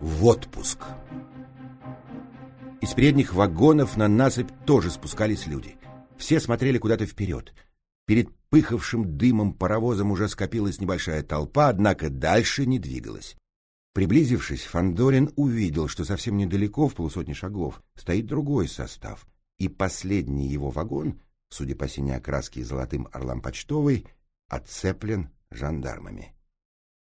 в отпуск. Из передних вагонов на насыпь тоже спускались люди. Все смотрели куда-то вперед. Перед пыхавшим дымом паровозом уже скопилась небольшая толпа, однако дальше не двигалась. Приблизившись, Фандорин увидел, что совсем недалеко, в полусотни шагов, стоит другой состав, и последний его вагон, судя по синей окраске и золотым орлам почтовой, отцеплен жандармами.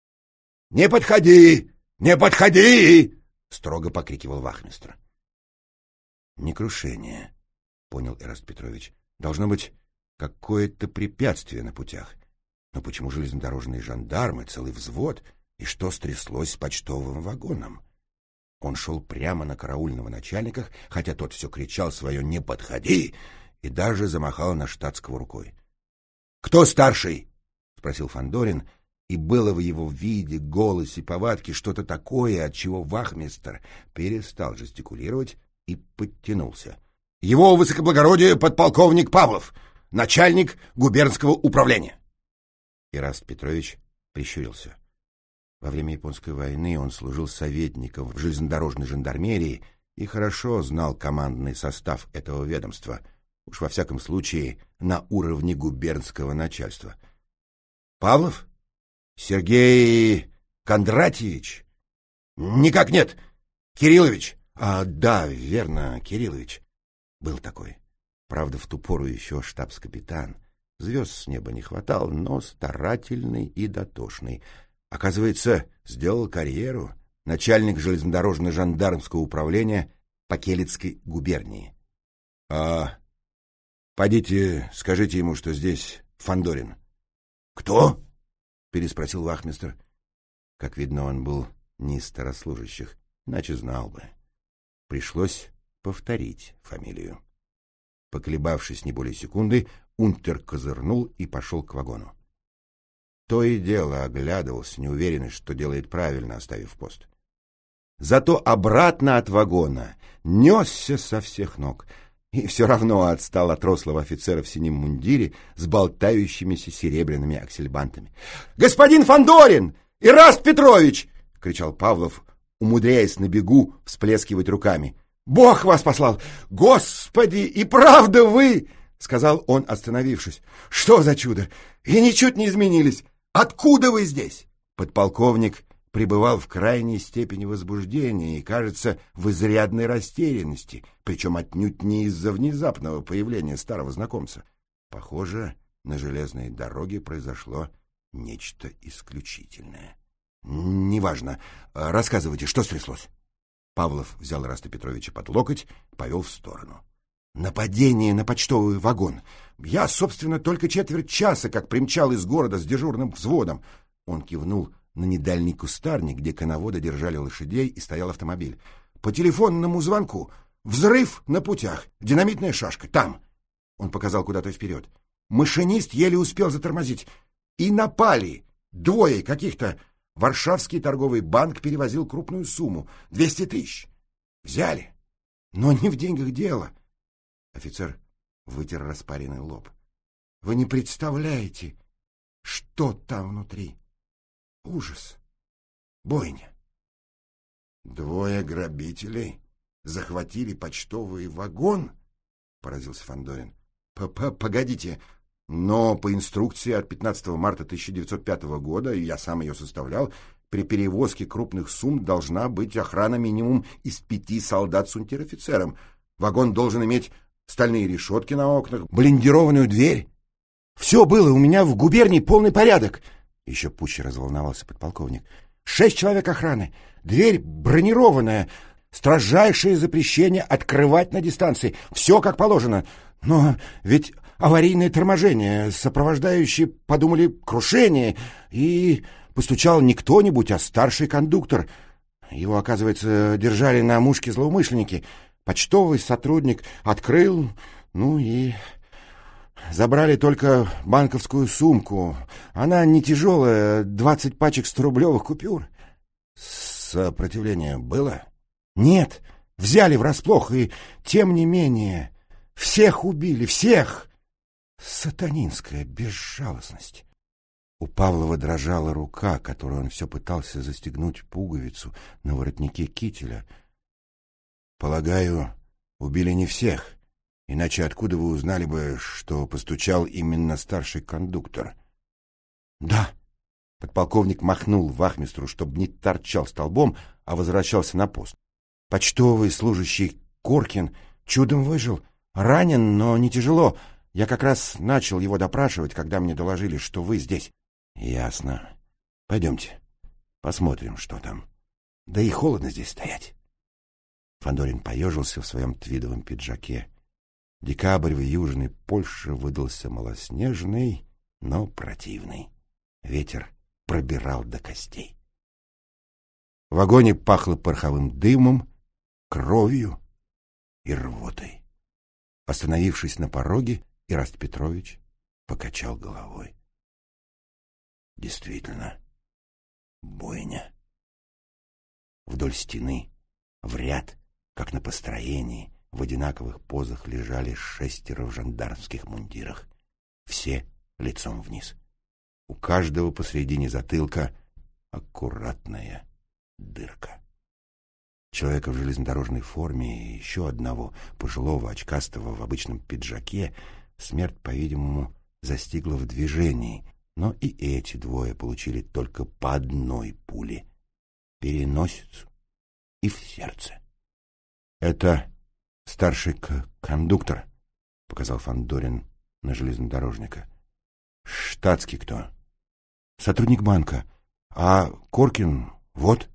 — Не подходи! Не подходи! — строго покрикивал вахмистр. — Не крушение, — понял Эраст Петрович. — Должно быть какое-то препятствие на путях. Но почему железнодорожные жандармы, целый взвод, и что стряслось с почтовым вагоном? Он шел прямо на караульного начальника, хотя тот все кричал свое «не подходи!» и даже замахал на штатского рукой. «Кто старший?» — спросил Фандорин, и было в его виде, голосе, повадке что-то такое, от чего вахмистр перестал жестикулировать и подтянулся. «Его высокоблагородие подполковник Павлов, начальник губернского управления!» Ираст Петрович прищурился. Во время Японской войны он служил советником в железнодорожной жандармерии и хорошо знал командный состав этого ведомства, уж во всяком случае на уровне губернского начальства. «Павлов? Сергей Кондратьевич?» «Никак нет! Кириллович!» «А, да, верно, Кириллович. Был такой. Правда, в ту пору еще штабс-капитан. Звезд с неба не хватал, но старательный и дотошный. Оказывается, сделал карьеру. Начальник железнодорожно-жандармского управления Покелецкой губернии. — А Пойдите, скажите ему, что здесь Фандорин. Кто? Переспросил вахмистр. Как видно, он был не из старослужащих, иначе знал бы. Пришлось повторить фамилию. Поколебавшись не более секунды, Унтер козырнул и пошел к вагону. То и дело оглядывался, неуверенный, что делает правильно, оставив пост. Зато обратно от вагона несся со всех ног — и все равно отстал от рослого офицера в синем мундире с болтающимися серебряными аксельбантами. — Господин Фандорин! Ираст Петрович! — кричал Павлов, умудряясь на бегу всплескивать руками. — Бог вас послал! Господи, и правда вы! — сказал он, остановившись. — Что за чудо! И ничуть не изменились! Откуда вы здесь? Подполковник пребывал в крайней степени возбуждения и, кажется, в изрядной растерянности, причем отнюдь не из-за внезапного появления старого знакомца. Похоже, на железной дороге произошло нечто исключительное. «Неважно. Рассказывайте, что стряслось?» Павлов взял Раста Петровича под локоть, повел в сторону. «Нападение на почтовый вагон. Я, собственно, только четверть часа, как примчал из города с дежурным взводом». Он кивнул на недальний кустарник, где коноводы держали лошадей и стоял автомобиль. По телефонному звонку. Взрыв на путях. Динамитная шашка. Там. Он показал куда-то вперед. Машинист еле успел затормозить. И напали. Двое каких-то. Варшавский торговый банк перевозил крупную сумму. Двести тысяч. Взяли. Но не в деньгах дело. Офицер вытер распаренный лоб. Вы не представляете, что там внутри. Ужас. Бойня. Двое грабителей захватили почтовый вагон? Поразился Фандорин. Погодите, но по инструкции от 15 марта 1905 года, я сам ее составлял, при перевозке крупных сумм должна быть охрана минимум из пяти солдат с унтер-офицером. Вагон должен иметь стальные решетки на окнах, блиндированную дверь. Все было у меня в губернии полный порядок. Еще пуще разволновался подполковник. «Шесть человек охраны. Дверь бронированная. Строжайшее запрещение открывать на дистанции. Все как положено. Но ведь аварийное торможение, сопровождающие подумали крушение, и постучал не кто-нибудь, а старший кондуктор. Его, оказывается, держали на мушке злоумышленники. Почтовый сотрудник открыл, ну и Забрали только банковскую сумку. Она не тяжелая, двадцать пачек сторублевых купюр. Сопротивление было? Нет, взяли врасплох, и тем не менее всех убили, всех. Сатанинская безжалостность. У Павлова дрожала рука, которой он все пытался застегнуть пуговицу на воротнике кителя. «Полагаю, убили не всех, иначе откуда вы узнали бы, что постучал именно старший кондуктор?» «Да», — подполковник махнул вахмистру, чтобы не торчал столбом, а возвращался на пост. «Почтовый служащий Коркин чудом выжил, ранен, но не тяжело. Я как раз начал его допрашивать, когда мне доложили, что вы здесь». Ясно. Пойдемте, посмотрим, что там. Да и холодно здесь стоять. Фандорин поежился в своем твидовом пиджаке. Декабрь в южной Польше выдался малоснежный, но противный. Ветер пробирал до костей. В вагоне пахло пороховым дымом, кровью и рвотой. Остановившись на пороге, Ираст Петрович покачал головой. Действительно, бойня. Вдоль стены, в ряд, как на построении, в одинаковых позах лежали шестеро в жандармских мундирах. Все лицом вниз. У каждого посредине затылка аккуратная дырка. Человека в железнодорожной форме и еще одного, пожилого, очкастого в обычном пиджаке, смерть, по-видимому, застигла в движении, но и эти двое получили только по одной пуле — переносицу и в сердце. — Это старший кондуктор, — показал Фандорин на железнодорожника. — Штатский кто? — Сотрудник банка. А Коркин — вот.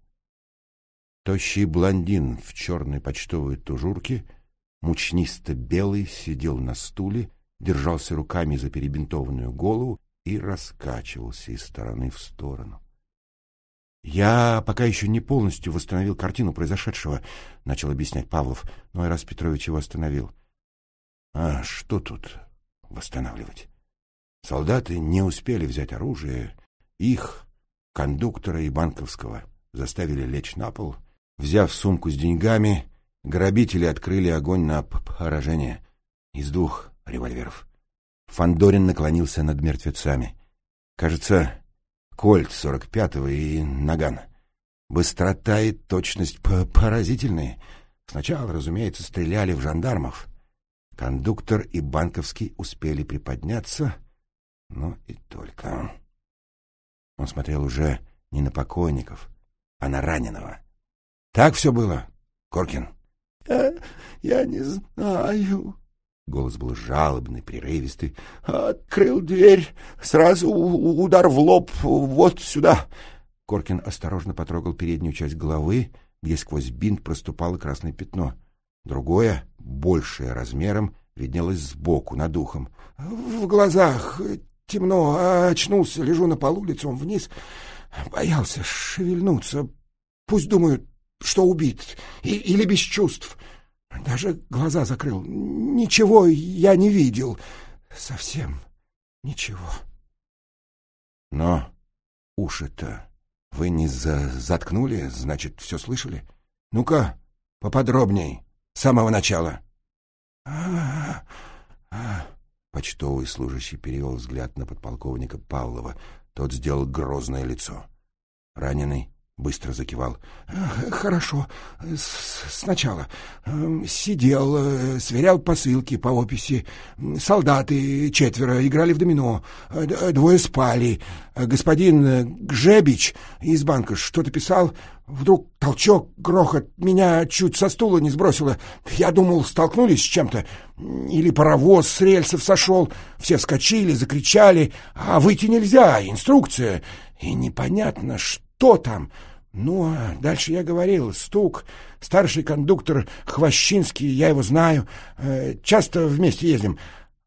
Тощий блондин в черной почтовой тужурке, мучнисто белый, сидел на стуле, держался руками за перебинтованную голову и раскачивался из стороны в сторону. «Я пока еще не полностью восстановил картину произошедшего», — начал объяснять Павлов, но Айрас Петрович его остановил. «А что тут восстанавливать? Солдаты не успели взять оружие, их, кондуктора и банковского, заставили лечь на пол. Взяв сумку с деньгами, грабители открыли огонь на поражение из двух револьверов. Фандорин наклонился над мертвецами. Кажется, кольт сорок пятого и наган. Быстрота и точность поразительные. Сначала, разумеется, стреляли в жандармов. Кондуктор и банковский успели приподняться, но и только. Он смотрел уже не на покойников, а на раненого. Так все было, Коркин? Я, я не знаю, Голос был жалобный, прерывистый. «Открыл дверь, сразу удар в лоб, вот сюда!» Коркин осторожно потрогал переднюю часть головы, где сквозь бинт проступало красное пятно. Другое, большее размером, виднелось сбоку, над ухом. «В глазах темно, очнулся, лежу на полу лицом вниз. Боялся шевельнуться. Пусть думают, что убит или без чувств». Даже глаза закрыл. Ничего я не видел. Совсем ничего. Но уши-то вы не за заткнули, значит, все слышали? Ну-ка, поподробней, с самого начала. А, а, Почтовый служащий перевел взгляд на подполковника Павлова. Тот сделал грозное лицо. Раненый Быстро закивал. «Хорошо. Сначала. Эм, сидел, э, сверял посылки по описи. Солдаты четверо играли в домино. Э, двое спали. Господин Гжебич из банка что-то писал. Вдруг толчок, грохот, меня чуть со стула не сбросило. Я думал, столкнулись с чем-то. Или паровоз с рельсов сошел. Все вскочили, закричали. А выйти нельзя, инструкция. И непонятно, что кто там? Ну, а дальше я говорил, стук, старший кондуктор Хвощинский, я его знаю, э, часто вместе ездим.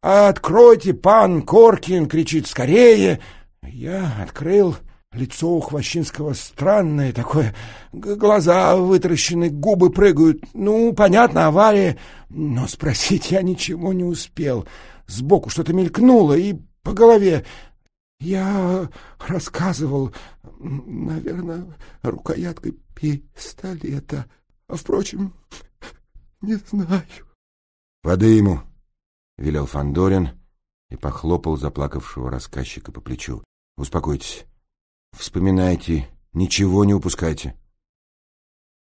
«Откройте, пан Коркин!» — кричит «Скорее!» Я открыл, лицо у Хвощинского странное такое, глаза вытаращены, губы прыгают. Ну, понятно, авария, но спросить я ничего не успел. Сбоку что-то мелькнуло и по голове. Я рассказывал, наверное, рукояткой пистолета. А, впрочем, не знаю. — Воды ему, — велел Фандорин и похлопал заплакавшего рассказчика по плечу. — Успокойтесь. Вспоминайте, ничего не упускайте.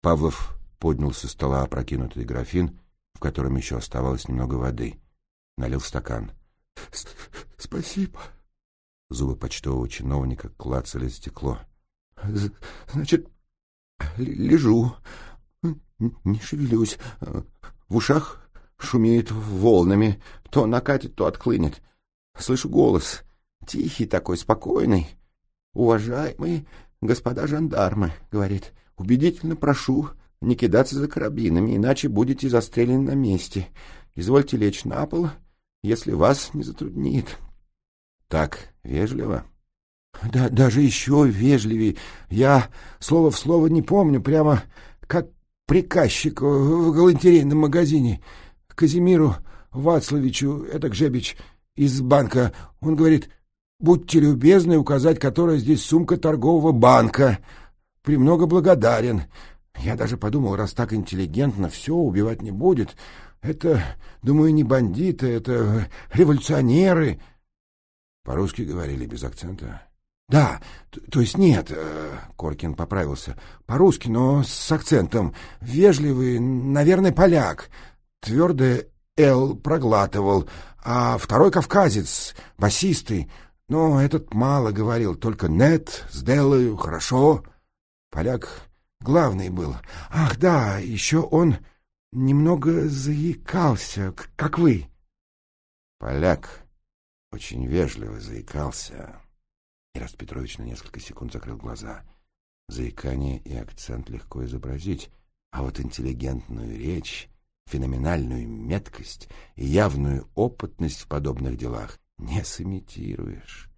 Павлов поднял со стола опрокинутый графин, в котором еще оставалось немного воды. Налил стакан. — Спасибо. Зубы почтового чиновника клацали стекло. — Значит, лежу, не шевелюсь. В ушах шумеет волнами, то накатит, то отклынет. Слышу голос, тихий такой, спокойный. «Уважаемые господа жандармы», — говорит, — «убедительно прошу не кидаться за карабинами, иначе будете застрелены на месте. Извольте лечь на пол, если вас не затруднит». «Так вежливо?» «Да даже еще вежливее. Я слово в слово не помню, прямо как приказчик в галантерейном магазине. Казимиру Вацлавичу, это Гжебич, из банка, он говорит, будьте любезны указать, которая здесь сумка торгового банка. Премного благодарен. Я даже подумал, раз так интеллигентно, все, убивать не будет. Это, думаю, не бандиты, это революционеры. По-русски говорили без акцента. Да, то, есть нет, э, Коркин поправился. По-русски, но с акцентом. Вежливый, наверное, поляк. Твердое «Л» проглатывал, а второй кавказец, басистый. Но этот мало говорил, только «нет», «сделаю», «хорошо». Поляк главный был. Ах, да, еще он немного заикался, как вы. Поляк очень вежливо заикался. Ираст Петрович на несколько секунд закрыл глаза. Заикание и акцент легко изобразить, а вот интеллигентную речь, феноменальную меткость и явную опытность в подобных делах не сымитируешь.